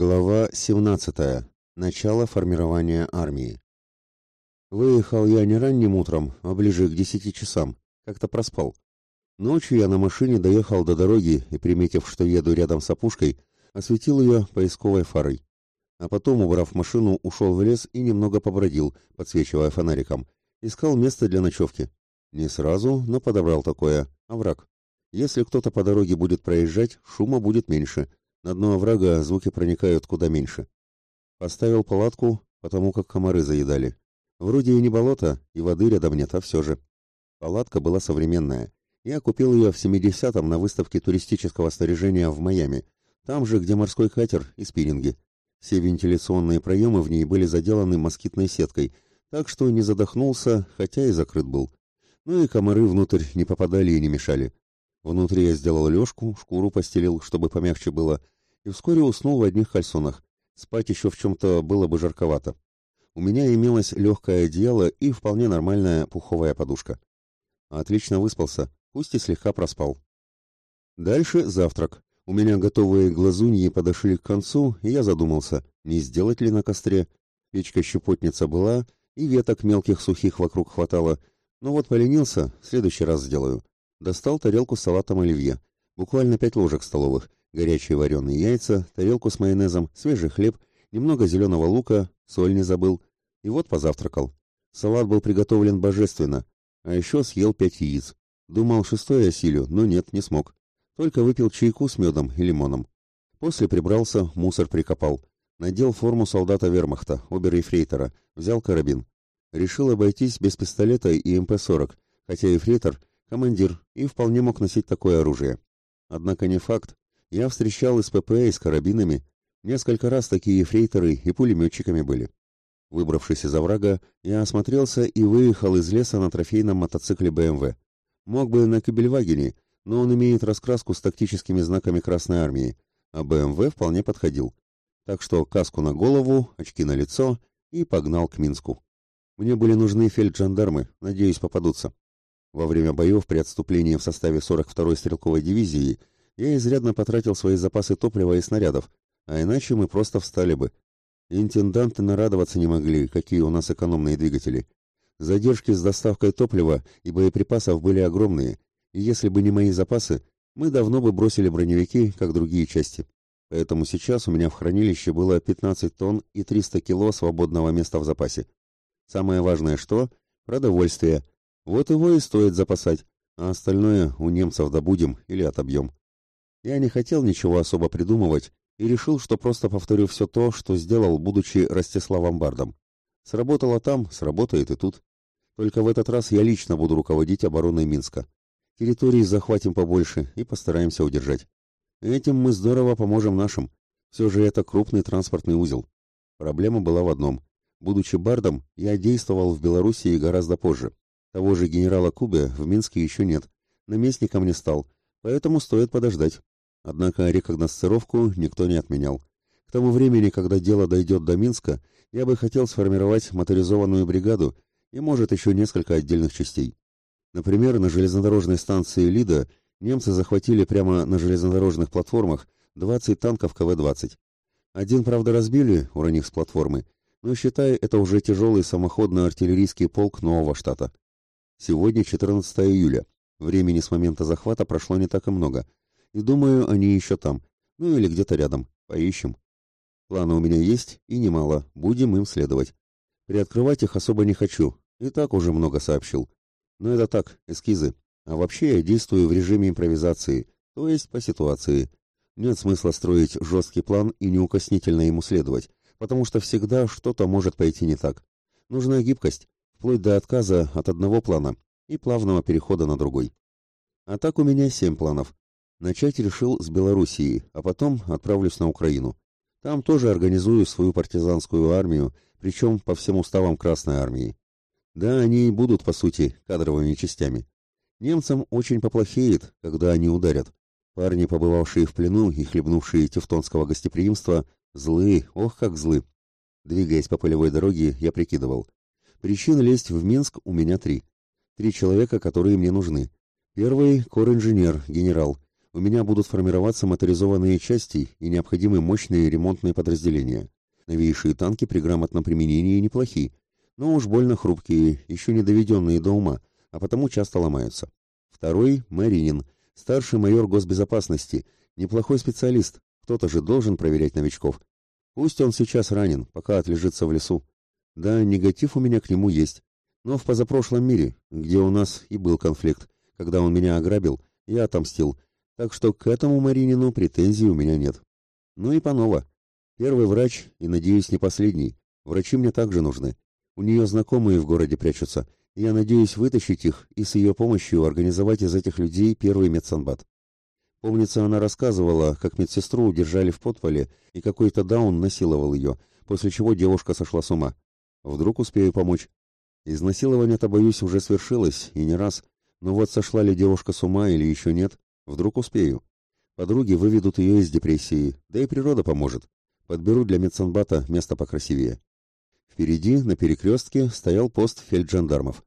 Глава 17. Начало формирования армии. Выехал я не ранним утром, а ближе к десяти часам. Как-то проспал. Ночью я на машине доехал до дороги и, приметив, что еду рядом с опушкой, осветил ее поисковой фарой. А потом, убрав машину, ушел в лес и немного побродил, подсвечивая фонариком. Искал место для ночевки. Не сразу, но подобрал такое. Овраг. Если кто-то по дороге будет проезжать, шума будет меньше — на дно оврага звуки проникают куда меньше. Поставил палатку, потому как комары заедали. Вроде и не болото, и воды рядом нет, а все же. Палатка была современная. Я купил ее в 70-м на выставке туристического снаряжения в Майами, там же, где морской катер и спиннинги. Все вентиляционные проемы в ней были заделаны москитной сеткой, так что не задохнулся, хотя и закрыт был. Ну и комары внутрь не попадали и не мешали. Внутри я сделал лёжку, шкуру постелил, чтобы помягче было, и вскоре уснул в одних кальсонах. Спать еще в чем-то было бы жарковато. У меня имелось легкое одеяло и вполне нормальная пуховая подушка. Отлично выспался, пусть и слегка проспал. Дальше завтрак. У меня готовые глазуньи подошли к концу, и я задумался, не сделать ли на костре. Печка-щепотница была, и веток мелких сухих вокруг хватало. Но вот поленился, в следующий раз сделаю. Достал тарелку с салатом оливье. Буквально пять ложек столовых. Горячие вареные яйца, тарелку с майонезом, свежий хлеб, немного зеленого лука, соль не забыл. И вот позавтракал. Салат был приготовлен божественно. А еще съел пять яиц. Думал, шестое осилю, но нет, не смог. Только выпил чайку с медом и лимоном. После прибрался, мусор прикопал. Надел форму солдата вермахта, обер-ефрейтора, взял карабин. Решил обойтись без пистолета и МП-40, хотя ефрейтор командир и вполне мог носить такое оружие. Однако не факт. Я встречал из ПП с карабинами. Несколько раз такие фрейтеры и пулеметчиками были. Выбравшись из оврага, я осмотрелся и выехал из леса на трофейном мотоцикле БМВ. Мог бы на Кабельвагене, но он имеет раскраску с тактическими знаками Красной Армии, а БМВ вполне подходил. Так что каску на голову, очки на лицо и погнал к Минску. Мне были нужны фельджандармы, надеюсь, попадутся. Во время боев при отступлении в составе 42-й стрелковой дивизии я изрядно потратил свои запасы топлива и снарядов, а иначе мы просто встали бы. Интенданты нарадоваться не могли, какие у нас экономные двигатели. Задержки с доставкой топлива и боеприпасов были огромные, и если бы не мои запасы, мы давно бы бросили броневики, как другие части. Поэтому сейчас у меня в хранилище было 15 тонн и 300 кило свободного места в запасе. Самое важное что? Продовольствие, вот его и стоит запасать, а остальное у немцев добудем или отобьем. Я не хотел ничего особо придумывать и решил, что просто повторю все то, что сделал, будучи Ростиславом Бардом. Сработало там, сработает и тут. Только в этот раз я лично буду руководить обороной Минска. Территории захватим побольше и постараемся удержать. Этим мы здорово поможем нашим. Все же это крупный транспортный узел. Проблема была в одном. Будучи бардом, я действовал в Белоруссии гораздо позже. Того же генерала Кубе в Минске еще нет, наместником не стал, поэтому стоит подождать. Однако рекогносцировку никто не отменял. К тому времени, когда дело дойдет до Минска, я бы хотел сформировать моторизованную бригаду и, может, еще несколько отдельных частей. Например, на железнодорожной станции Лида немцы захватили прямо на железнодорожных платформах 20 танков КВ-20. Один, правда, разбили, уронив с платформы, но считай, это уже тяжелый самоходно-артиллерийский полк нового штата. Сегодня 14 июля. Времени с момента захвата прошло не так и много. И думаю, они еще там. Ну или где-то рядом. Поищем. Планы у меня есть, и немало. Будем им следовать. Приоткрывать их особо не хочу. И так уже много сообщил. Но это так, эскизы. А вообще я действую в режиме импровизации, то есть по ситуации. Нет смысла строить жесткий план и неукоснительно ему следовать, потому что всегда что-то может пойти не так. Нужна гибкость, вплоть до отказа от одного плана и плавного перехода на другой. А так у меня семь планов. Начать решил с Белоруссии, а потом отправлюсь на Украину. Там тоже организую свою партизанскую армию, причем по всем уставам Красной армии. Да, они и будут, по сути, кадровыми частями. Немцам очень поплохеет, когда они ударят. Парни, побывавшие в плену и хлебнувшие тевтонского гостеприимства, злые, ох, как злы. Двигаясь по полевой дороге, я прикидывал. Причин лезть в Минск у меня три. Три человека, которые мне нужны. Первый — кор-инженер, генерал. у меня будут формироваться моторизованные части и необходимые мощные ремонтные подразделения. Новейшие танки при грамотном применении неплохи, но уж больно хрупкие, еще не доведенные до ума, а потому часто ломаются. Второй – Маринин, старший майор госбезопасности, неплохой специалист, кто-то же должен проверять новичков. Пусть он сейчас ранен, пока отлежится в лесу. Да, негатив у меня к нему есть, но в позапрошлом мире, где у нас и был конфликт, когда он меня ограбил, я отомстил, так что к этому Маринину претензий у меня нет. Ну и Панова. Первый врач и, надеюсь, не последний. Врачи мне также нужны. У нее знакомые в городе прячутся. И я надеюсь вытащить их и с ее помощью организовать из этих людей первый медсанбат. Помнится, она рассказывала, как медсестру удержали в подполе, и какой-то даун насиловал ее, после чего девушка сошла с ума. Вдруг успею помочь. Изнасилование-то, боюсь, уже свершилось, и не раз. Но вот сошла ли девушка с ума или еще нет, Вдруг успею. Подруги выведут ее из депрессии, да и природа поможет. Подберу для медсанбата место покрасивее. Впереди, на перекрестке, стоял пост фельджандармов.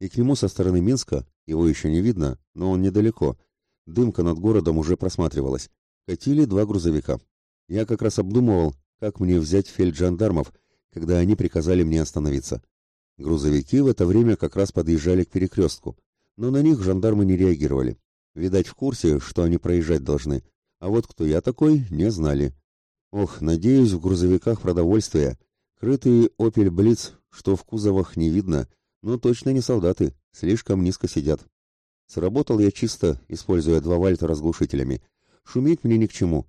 И к нему со стороны Минска, его еще не видно, но он недалеко, дымка над городом уже просматривалась, катили два грузовика. Я как раз обдумывал, как мне взять фельджандармов, когда они приказали мне остановиться. Грузовики в это время как раз подъезжали к перекрестку, но на них жандармы не реагировали. Видать, в курсе, что они проезжать должны, а вот кто я такой, не знали. Ох, надеюсь, в грузовиках продовольствие. Крытые «Опель Блиц», что в кузовах не видно, но точно не солдаты, слишком низко сидят. Сработал я чисто, используя два вальта разглушителями. Шуметь мне ни к чему.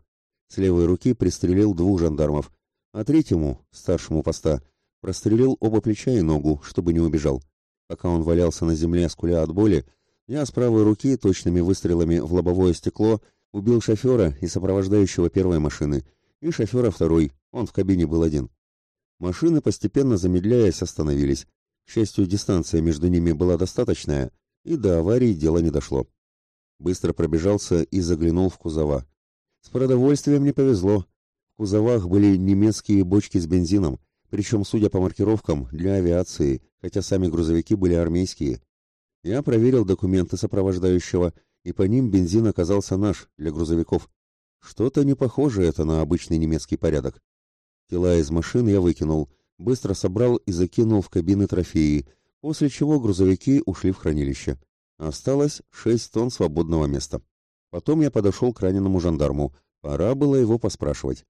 С левой руки пристрелил двух жандармов, а третьему, старшему поста, прострелил оба плеча и ногу, чтобы не убежал. Пока он валялся на земле, скуля от боли, я с правой руки точными выстрелами в лобовое стекло убил шофера и сопровождающего первой машины, и шофера второй, он в кабине был один. Машины, постепенно замедляясь, остановились. К счастью, дистанция между ними была достаточная, и до аварии дело не дошло. Быстро пробежался и заглянул в кузова. С продовольствием не повезло. Кузовах были немецкие бочки с бензином, причем, судя по маркировкам, для авиации, хотя сами грузовики были армейские. Я проверил документы сопровождающего, и по ним бензин оказался наш, для грузовиков. Что-то не похоже это на обычный немецкий порядок. Тела из машин я выкинул, быстро собрал и закинул в кабины трофеи, после чего грузовики ушли в хранилище. Осталось шесть тонн свободного места. Потом я подошел к раненому жандарму. Пора было его поспрашивать.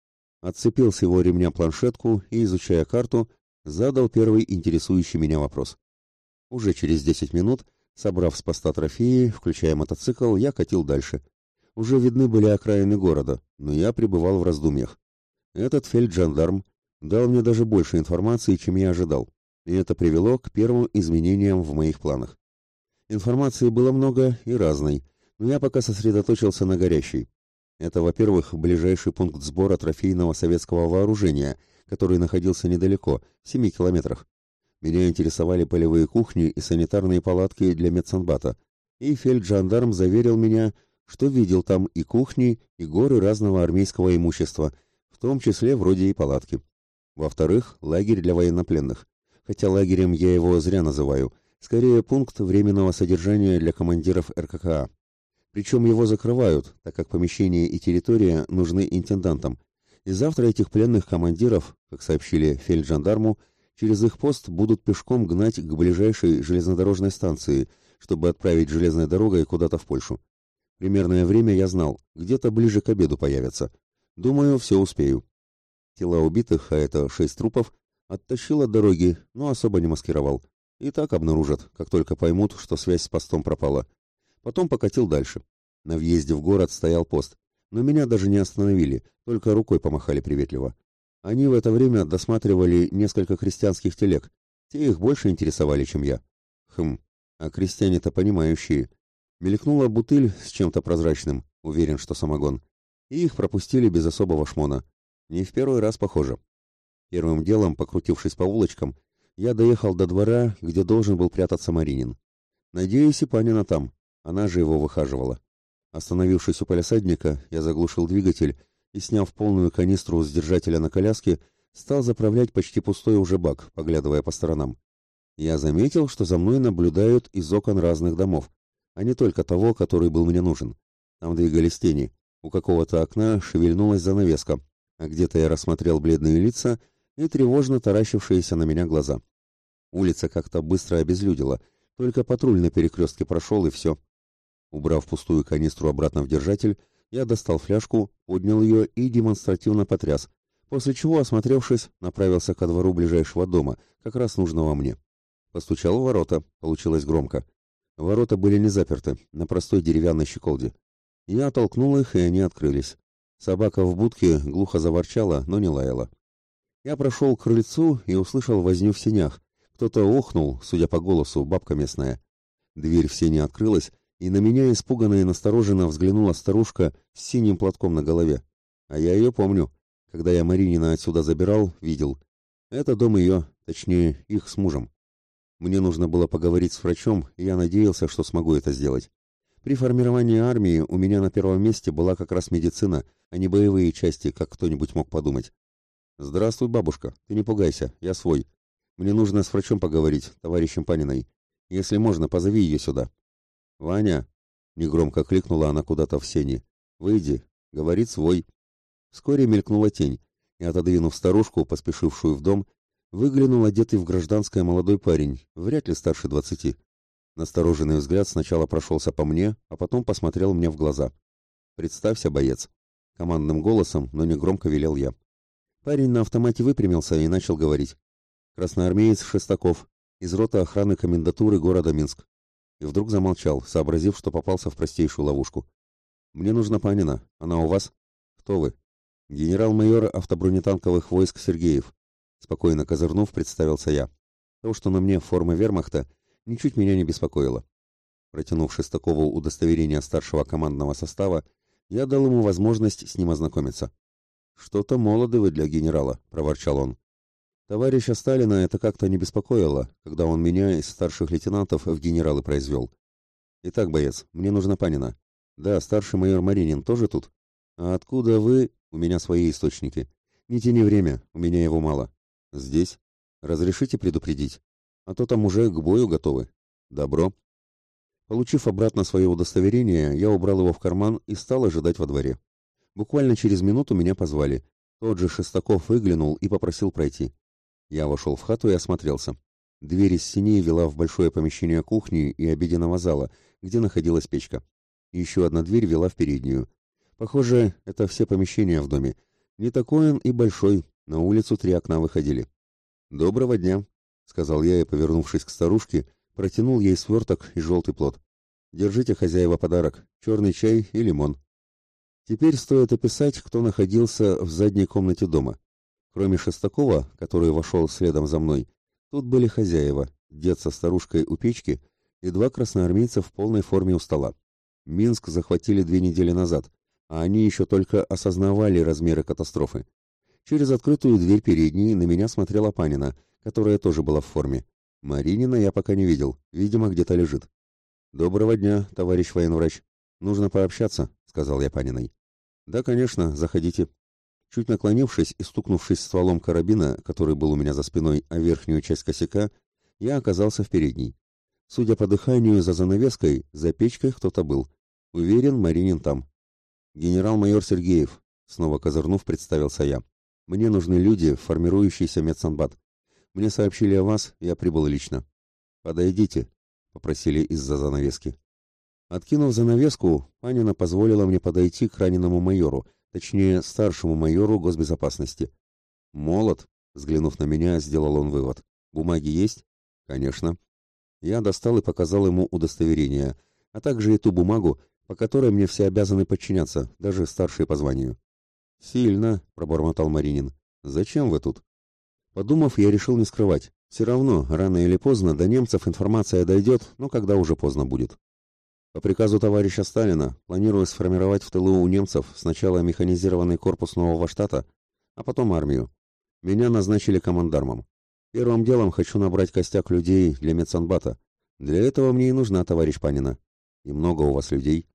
Отцепил с его ремня планшетку и, изучая карту, задал первый интересующий меня вопрос. Уже через десять минут Собрав с поста трофеи, включая мотоцикл, я катил дальше. Уже видны были окраины города, но я пребывал в раздумьях. Этот фельджандарм дал мне даже больше информации, чем я ожидал, и это привело к первым изменениям в моих планах. Информации было много и разной, но я пока сосредоточился на горящей. Это, во-первых, ближайший пункт сбора трофейного советского вооружения, который находился недалеко, в семи километрах. Меня интересовали полевые кухни и санитарные палатки для медсанбата, и фельджандарм заверил меня, что видел там и кухни, и горы разного армейского имущества, в том числе вроде и палатки. Во-вторых, лагерь для военнопленных. Хотя лагерем я его зря называю, скорее пункт временного содержания для командиров РККА. Причем его закрывают, так как помещение и территория нужны интендантам. И завтра этих пленных командиров, как сообщили фельджандарму, через их пост будут пешком гнать к ближайшей железнодорожной станции, чтобы отправить железной дорогой куда-то в Польшу. Примерное время я знал, где-то ближе к обеду появятся. Думаю, все успею. Тела убитых, а это шесть трупов, оттащил от дороги, но особо не маскировал. И так обнаружат, как только поймут, что связь с постом пропала. Потом покатил дальше. На въезде в город стоял пост, но меня даже не остановили, только рукой помахали приветливо. Они в это время досматривали несколько крестьянских телег. Те их больше интересовали, чем я. Хм, а крестьяне-то понимающие. Мелькнула бутыль с чем-то прозрачным, уверен, что самогон. И их пропустили без особого шмона. Не в первый раз, похоже. Первым делом, покрутившись по улочкам, я доехал до двора, где должен был прятаться Маринин. Надеюсь, и Панина там. Она же его выхаживала. Остановившись у полисадника, я заглушил двигатель и, сняв полную канистру с держателя на коляске, стал заправлять почти пустой уже бак, поглядывая по сторонам. Я заметил, что за мной наблюдают из окон разных домов, а не только того, который был мне нужен. Там двигались тени. У какого-то окна шевельнулась занавеска, а где-то я рассмотрел бледные лица и тревожно таращившиеся на меня глаза. Улица как-то быстро обезлюдила, только патруль на перекрестке прошел и все. Убрав пустую канистру обратно в держатель, я достал фляжку, поднял ее и демонстративно потряс, после чего, осмотревшись, направился ко двору ближайшего дома, как раз нужного мне. Постучал в ворота, получилось громко. Ворота были не заперты, на простой деревянной щеколде. Я оттолкнул их, и они открылись. Собака в будке глухо заворчала, но не лаяла. Я прошел к крыльцу и услышал возню в сенях. Кто-то охнул, судя по голосу, бабка местная. Дверь в сене открылась, и на меня испуганно и настороженно взглянула старушка с синим платком на голове. А я ее помню. Когда я Маринина отсюда забирал, видел. Это дом ее, точнее, их с мужем. Мне нужно было поговорить с врачом, и я надеялся, что смогу это сделать. При формировании армии у меня на первом месте была как раз медицина, а не боевые части, как кто-нибудь мог подумать. «Здравствуй, бабушка. Ты не пугайся, я свой. Мне нужно с врачом поговорить, товарищем Паниной. Если можно, позови ее сюда». «Ваня!» — негромко кликнула она куда-то в сени. «Выйди!» — говорит свой. Вскоре мелькнула тень, и, отодвинув старушку, поспешившую в дом, выглянул одетый в гражданское молодой парень, вряд ли старше двадцати. Настороженный взгляд сначала прошелся по мне, а потом посмотрел мне в глаза. «Представься, боец!» Командным голосом, но не громко велел я. Парень на автомате выпрямился и начал говорить. «Красноармеец Шестаков, из роты охраны комендатуры города Минск и вдруг замолчал, сообразив, что попался в простейшую ловушку. «Мне нужна Панина. Она у вас?» «Кто вы?» «Генерал-майор автобронетанковых войск Сергеев». Спокойно козырнув, представился я. То, что на мне форма вермахта, ничуть меня не беспокоило. Протянув Шестакову удостоверение старшего командного состава, я дал ему возможность с ним ознакомиться. «Что-то молоды вы для генерала», — проворчал он. Товарища Сталина это как-то не беспокоило, когда он меня из старших лейтенантов в генералы произвел. Итак, боец, мне нужна Панина. Да, старший майор Маринин тоже тут? А откуда вы? У меня свои источники. Не тяни время, у меня его мало. Здесь? Разрешите предупредить? А то там уже к бою готовы. Добро. Получив обратно свое удостоверение, я убрал его в карман и стал ожидать во дворе. Буквально через минуту меня позвали. Тот же Шестаков выглянул и попросил пройти. Я вошел в хату и осмотрелся. Дверь из синей вела в большое помещение кухни и обеденного зала, где находилась печка. Еще одна дверь вела в переднюю. Похоже, это все помещения в доме. Не такой он и большой, на улицу три окна выходили. «Доброго дня», — сказал я и, повернувшись к старушке, протянул ей сверток и желтый плод. «Держите, хозяева, подарок, черный чай и лимон». Теперь стоит описать, кто находился в задней комнате дома. Кроме Шестакова, который вошел следом за мной, тут были хозяева, дед со старушкой у печки и два красноармейца в полной форме у стола. Минск захватили две недели назад, а они еще только осознавали размеры катастрофы. Через открытую дверь передней на меня смотрела Панина, которая тоже была в форме. Маринина я пока не видел, видимо, где-то лежит. «Доброго дня, товарищ военврач. Нужно пообщаться», — сказал я Паниной. «Да, конечно, заходите», Чуть наклонившись и стукнувшись стволом карабина, который был у меня за спиной, о верхнюю часть косяка, я оказался в передней. Судя по дыханию за занавеской, за печкой кто-то был. Уверен, Маринин там. Генерал-майор Сергеев, снова козырнув, представился я. Мне нужны люди, формирующиеся медсанбат. Мне сообщили о вас, я прибыл лично. Подойдите, попросили из-за занавески. Откинув занавеску, Панина позволила мне подойти к раненому майору, точнее, старшему майору госбезопасности. «Молод», взглянув на меня, сделал он вывод. «Бумаги есть?» «Конечно». Я достал и показал ему удостоверение, а также и ту бумагу, по которой мне все обязаны подчиняться, даже старшие по званию. «Сильно», — пробормотал Маринин. «Зачем вы тут?» Подумав, я решил не скрывать. Все равно, рано или поздно, до немцев информация дойдет, но когда уже поздно будет. По приказу товарища Сталина планирую сформировать в тылу у немцев сначала механизированный корпус нового штата, а потом армию. Меня назначили командармом. Первым делом хочу набрать костяк людей для медсанбата. Для этого мне и нужна, товарищ Панина. И много у вас людей.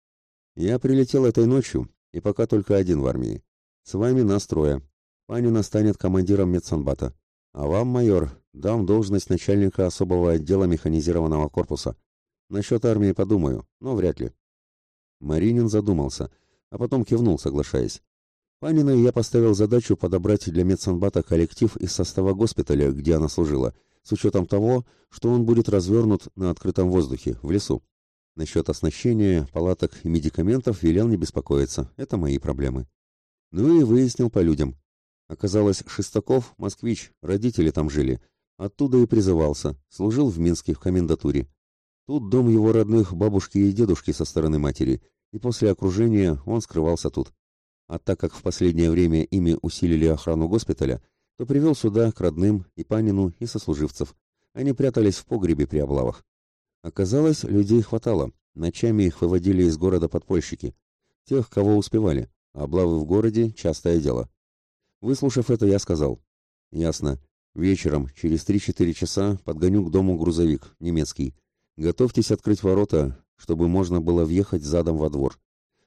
Я прилетел этой ночью, и пока только один в армии. С вами нас трое. Панина станет командиром медсанбата. А вам, майор, дам должность начальника особого отдела механизированного корпуса. Насчет армии подумаю, но вряд ли. Маринин задумался, а потом кивнул, соглашаясь. Паниной я поставил задачу подобрать для медсанбата коллектив из состава госпиталя, где она служила, с учетом того, что он будет развернут на открытом воздухе, в лесу. Насчет оснащения, палаток и медикаментов велел не беспокоиться, это мои проблемы. Ну и выяснил по людям. Оказалось, Шестаков – москвич, родители там жили. Оттуда и призывался, служил в Минске в комендатуре. Тут дом его родных бабушки и дедушки со стороны матери, и после окружения он скрывался тут. А так как в последнее время ими усилили охрану госпиталя, то привел сюда к родным и Панину, и сослуживцев. Они прятались в погребе при облавах. Оказалось, людей хватало. Ночами их выводили из города подпольщики. Тех, кого успевали. Облавы в городе – частое дело. Выслушав это, я сказал. Ясно. Вечером, через 3-4 часа, подгоню к дому грузовик, немецкий. Готовьтесь открыть ворота, чтобы можно было въехать задом во двор.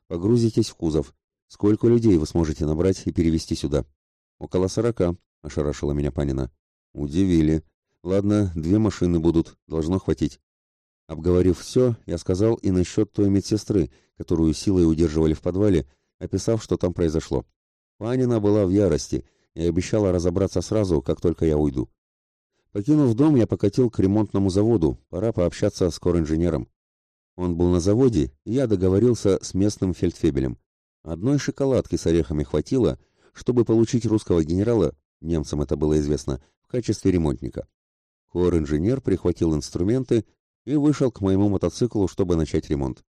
Погрузитесь в кузов. Сколько людей вы сможете набрать и перевести сюда? Около сорока, — ошарашила меня Панина. «Удивили. Ладно, две машины будут, должно хватить». Обговорив все, я сказал и насчет той медсестры, которую силой удерживали в подвале, описав, что там произошло. Панина была в ярости и обещала разобраться сразу, как только я уйду. Покинув дом, я покатил к ремонтному заводу, пора пообщаться с кор-инженером. Он был на заводе, и я договорился с местным фельдфебелем. Одной шоколадки с орехами хватило, чтобы получить русского генерала немцам это было известно, в качестве ремонтника. Хор-инженер прихватил инструменты и вышел к моему мотоциклу, чтобы начать ремонт.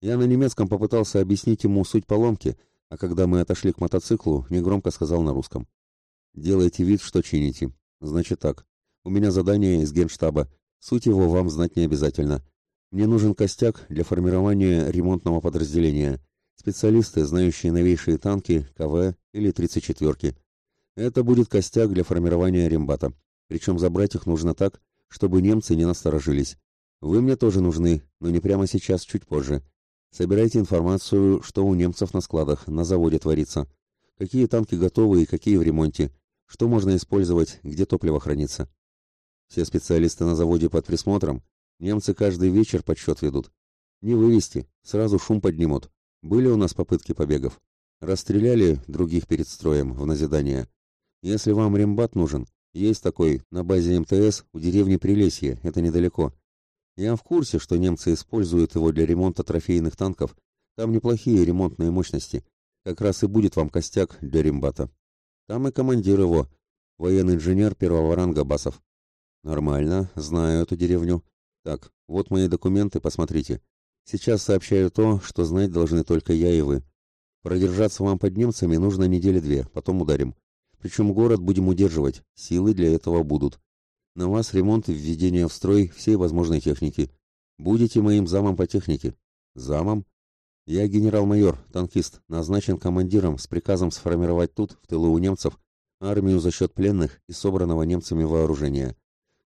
Я на немецком попытался объяснить ему суть поломки, а когда мы отошли к мотоциклу, негромко сказал на русском. «Делайте вид, что чините. Значит так. У меня задание из генштаба. Суть его вам знать не обязательно. Мне нужен костяк для формирования ремонтного подразделения. Специалисты, знающие новейшие танки, КВ или 34-ки. Это будет костяк для формирования рембата. Причем забрать их нужно так, чтобы немцы не насторожились. Вы мне тоже нужны, но не прямо сейчас, чуть позже. Собирайте информацию, что у немцев на складах, на заводе творится. Какие танки готовы и какие в ремонте. Что можно использовать, где топливо хранится. Все специалисты на заводе под присмотром. Немцы каждый вечер подсчет ведут. Не вывести, сразу шум поднимут. Были у нас попытки побегов. Расстреляли других перед строем в назидание. Если вам рембат нужен, есть такой на базе МТС у деревни Прилесье, это недалеко. Я в курсе, что немцы используют его для ремонта трофейных танков. Там неплохие ремонтные мощности. Как раз и будет вам костяк для рембата. Там и командир его, военный инженер первого ранга Басов. Нормально, знаю эту деревню. Так, вот мои документы, посмотрите. Сейчас сообщаю то, что знать должны только я и вы. Продержаться вам под немцами нужно недели две, потом ударим. Причем город будем удерживать, силы для этого будут. На вас ремонт и введение в строй всей возможной техники. Будете моим замом по технике. Замом? Я генерал-майор, танкист, назначен командиром с приказом сформировать тут, в тылу у немцев, армию за счет пленных и собранного немцами вооружения.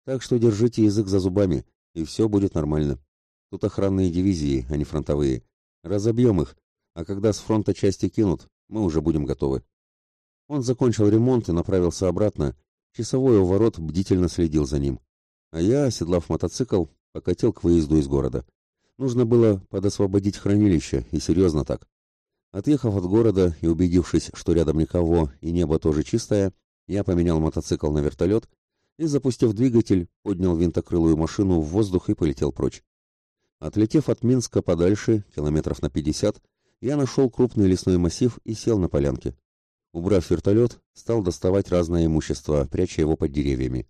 Так что держите язык за зубами, и все будет нормально. Тут охранные дивизии, а не фронтовые. Разобьем их, а когда с фронта части кинут, мы уже будем готовы. Он закончил ремонт и направился обратно. Часовой у ворот бдительно следил за ним. А я, оседлав мотоцикл, покатил к выезду из города. Нужно было подосвободить хранилище, и серьезно так. Отъехав от города и убедившись, что рядом никого и небо тоже чистое, я поменял мотоцикл на вертолет и, запустив двигатель, поднял винтокрылую машину в воздух и полетел прочь. Отлетев от Минска подальше, километров на пятьдесят, я нашел крупный лесной массив и сел на полянке. Убрав вертолет, стал доставать разное имущество, пряча его под деревьями.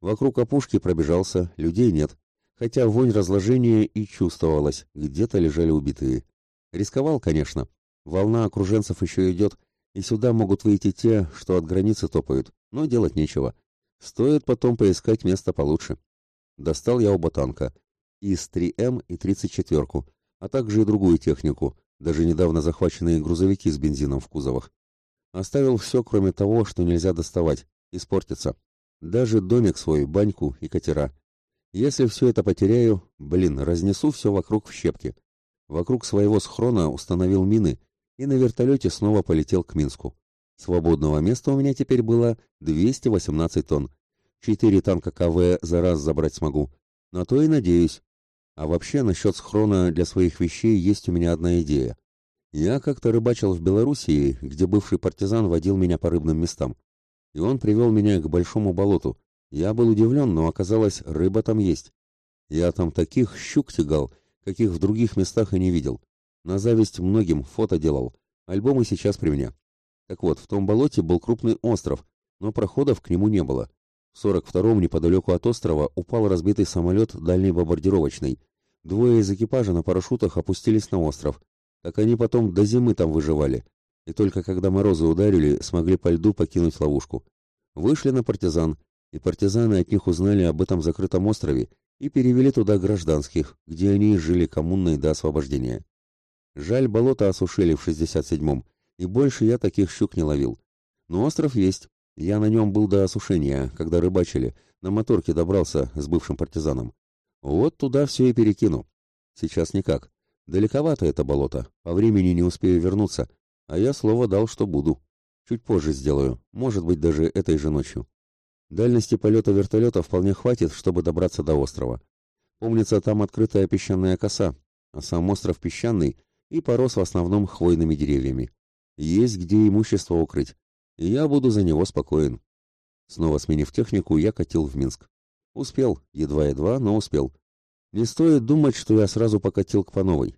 Вокруг опушки пробежался, людей нет, хотя вонь разложения и чувствовалась, где-то лежали убитые. Рисковал, конечно. Волна окруженцев еще идет, и сюда могут выйти те, что от границы топают, но делать нечего. Стоит потом поискать место получше. Достал я оба танка. ИС-3М и 34-ку, а также и другую технику, даже недавно захваченные грузовики с бензином в кузовах. Оставил все, кроме того, что нельзя доставать, испортится. Даже домик свой, баньку и катера. Если все это потеряю, блин, разнесу все вокруг в щепки. Вокруг своего схрона установил мины и на вертолете снова полетел к Минску. Свободного места у меня теперь было 218 тонн. Четыре танка КВ за раз забрать смогу. На то и надеюсь. А вообще, насчет схрона для своих вещей есть у меня одна идея. Я как-то рыбачил в Белоруссии, где бывший партизан водил меня по рыбным местам. И он привел меня к большому болоту. Я был удивлен, но оказалось, рыба там есть. Я там таких щук тягал, каких в других местах и не видел. На зависть многим фото делал. Альбомы сейчас при мне. Так вот, в том болоте был крупный остров, но проходов к нему не было. В 42-м неподалеку от острова упал разбитый самолет дальний бомбардировочный. Двое из экипажа на парашютах опустились на остров. Так они потом до зимы там выживали. И только когда морозы ударили, смогли по льду покинуть ловушку. Вышли на партизан, и партизаны от них узнали об этом закрытом острове и перевели туда гражданских, где они жили коммунной до освобождения. Жаль, болото осушили в 67-м, и больше я таких щук не ловил. Но остров есть, я на нем был до осушения, когда рыбачили, на моторке добрался с бывшим партизаном. Вот туда все и перекину. Сейчас никак. Далековато это болото, по времени не успею вернуться, а я слово дал, что буду. Чуть позже сделаю, может быть, даже этой же ночью. Дальности полета вертолета вполне хватит, чтобы добраться до острова. Помнится, там открытая песчаная коса, а сам остров песчаный и порос в основном хвойными деревьями. Есть где имущество укрыть и я буду за него спокоен. Снова сменив технику, я катил в Минск. Успел, едва-едва, но успел. Не стоит думать, что я сразу покатил к Пановой.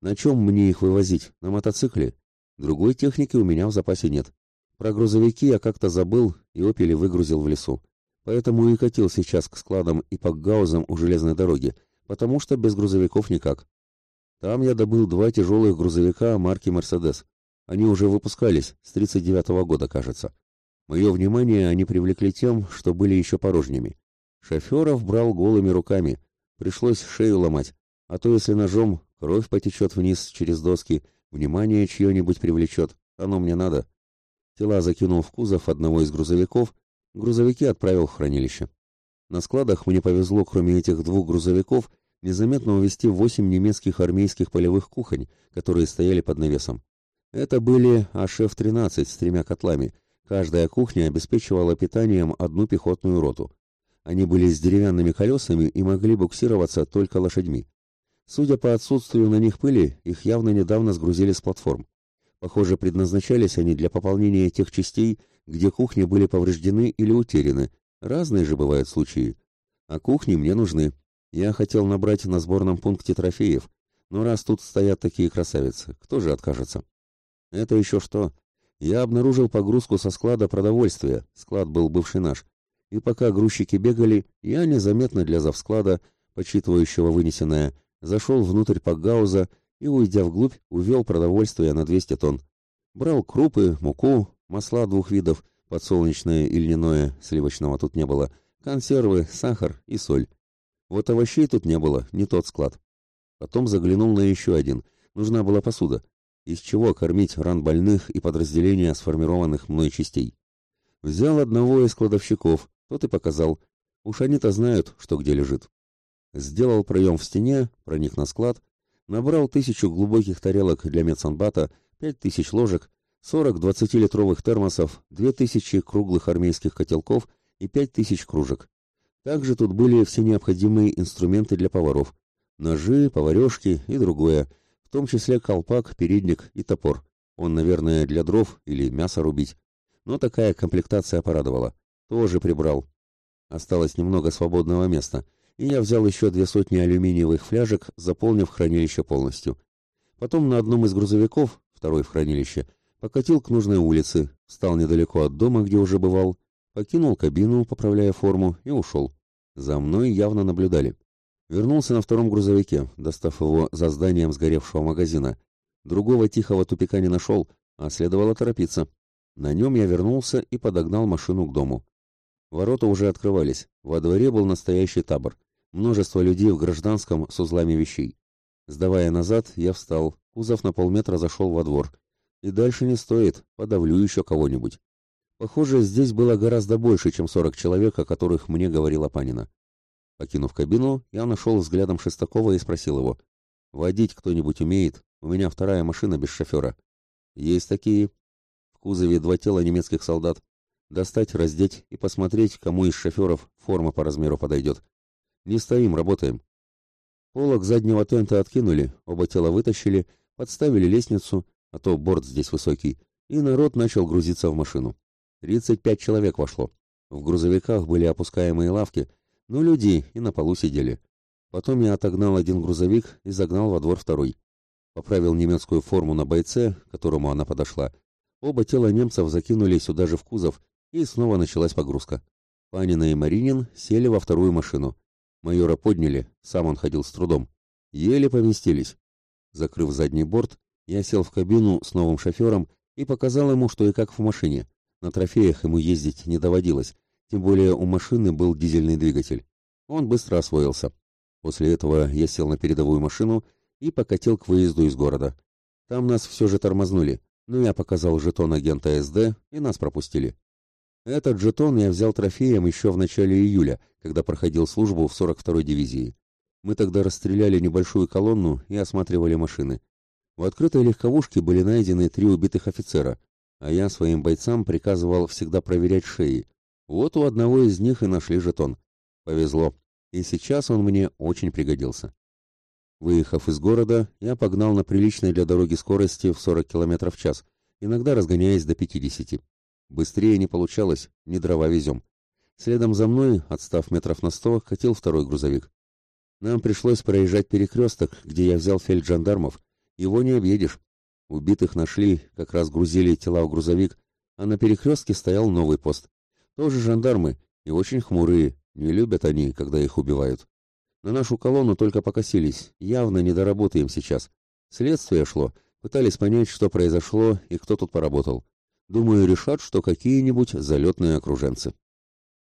На чем мне их вывозить? На мотоцикле? Другой техники у меня в запасе нет. Про грузовики я как-то забыл и опели выгрузил в лесу. Поэтому и катил сейчас к складам и по гаузам у железной дороги, потому что без грузовиков никак. Там я добыл два тяжелых грузовика марки «Мерседес», они уже выпускались, с 39-го года, кажется. Мое внимание они привлекли тем, что были еще порожними. Шоферов брал голыми руками, пришлось шею ломать, а то если ножом кровь потечет вниз через доски, внимание чье-нибудь привлечет, оно мне надо. Тела закинул в кузов одного из грузовиков, грузовики отправил в хранилище. На складах мне повезло, кроме этих двух грузовиков, незаметно увезти восемь немецких армейских полевых кухонь, которые стояли под навесом. Это были АШФ-13 с тремя котлами. Каждая кухня обеспечивала питанием одну пехотную роту. Они были с деревянными колесами и могли буксироваться только лошадьми. Судя по отсутствию на них пыли, их явно недавно сгрузили с платформ. Похоже, предназначались они для пополнения тех частей, где кухни были повреждены или утеряны. Разные же бывают случаи. А кухни мне нужны. Я хотел набрать на сборном пункте трофеев, но раз тут стоят такие красавицы, кто же откажется? Это еще что? Я обнаружил погрузку со склада продовольствия, склад был бывший наш. И пока грузчики бегали, я незаметно для завсклада, подсчитывающего вынесенное, зашел внутрь пакгауза и, уйдя вглубь, увел продовольствие на 200 тонн. Брал крупы, муку, масла двух видов, подсолнечное и льняное, сливочного тут не было, консервы, сахар и соль. Вот овощей тут не было, не тот склад. Потом заглянул на еще один. Нужна была посуда из чего кормить ран больных и подразделения сформированных мной частей. Взял одного из кладовщиков, тот и показал. Уж они-то знают, что где лежит. Сделал проем в стене, проник на склад, набрал тысячу глубоких тарелок для медсанбата, пять тысяч ложек, сорок двадцатилитровых термосов, две тысячи круглых армейских котелков и пять тысяч кружек. Также тут были все необходимые инструменты для поваров. Ножи, поварешки и другое, в том числе колпак, передник и топор. Он, наверное, для дров или мяса рубить. Но такая комплектация порадовала. Тоже прибрал. Осталось немного свободного места, и я взял еще две сотни алюминиевых фляжек, заполнив хранилище полностью. Потом на одном из грузовиков, второй в хранилище, покатил к нужной улице, встал недалеко от дома, где уже бывал, покинул кабину, поправляя форму, и ушел. За мной явно наблюдали. Вернулся на втором грузовике, достав его за зданием сгоревшего магазина. Другого тихого тупика не нашел, а следовало торопиться. На нем я вернулся и подогнал машину к дому. Ворота уже открывались. Во дворе был настоящий табор. Множество людей в гражданском с узлами вещей. Сдавая назад, я встал. Кузов на полметра зашел во двор. И дальше не стоит, подавлю еще кого-нибудь. Похоже, здесь было гораздо больше, чем сорок человек, о которых мне говорила Панина. Покинув кабину, я нашел взглядом Шестакова и спросил его. «Водить кто-нибудь умеет? У меня вторая машина без шофера». «Есть такие». В кузове два тела немецких солдат. Достать, раздеть и посмотреть, кому из шоферов форма по размеру подойдет. Не стоим, работаем. Полок заднего тента откинули, оба тела вытащили, подставили лестницу, а то борт здесь высокий, и народ начал грузиться в машину. Тридцать пять человек вошло. В грузовиках были опускаемые лавки, но люди и на полу сидели. Потом я отогнал один грузовик и загнал во двор второй. Поправил немецкую форму на бойце, к которому она подошла. Оба тела немцев закинули сюда же в кузов, и снова началась погрузка. Панина и Маринин сели во вторую машину. Майора подняли, сам он ходил с трудом. Еле поместились. Закрыв задний борт, я сел в кабину с новым шофером и показал ему, что и как в машине. На трофеях ему ездить не доводилось, тем более у машины был дизельный двигатель. Он быстро освоился. После этого я сел на передовую машину и покатил к выезду из города. Там нас все же тормознули, но я показал жетон агента СД, и нас пропустили. Этот жетон я взял трофеем еще в начале июля, когда проходил службу в 42-й дивизии. Мы тогда расстреляли небольшую колонну и осматривали машины. В открытой легковушке были найдены три убитых офицера, а я своим бойцам приказывал всегда проверять шеи. Вот у одного из них и нашли жетон. Повезло, и сейчас он мне очень пригодился. Выехав из города, я погнал на приличной для дороги скорости в 40 км в час, иногда разгоняясь до 50. Быстрее не получалось, не дрова везем. Следом за мной, отстав метров на сто, катил второй грузовик. Нам пришлось проезжать перекресток, где я взял фельджандармов. Его не объедешь. Убитых нашли, как раз грузили тела в грузовик, а на перекрестке стоял новый пост. Тоже жандармы, и очень хмурые, не любят они, когда их убивают. На нашу колонну только покосились, явно не доработаем сейчас. Следствие шло, пытались понять, что произошло и кто тут поработал. Думаю, решат, что какие-нибудь залетные окруженцы.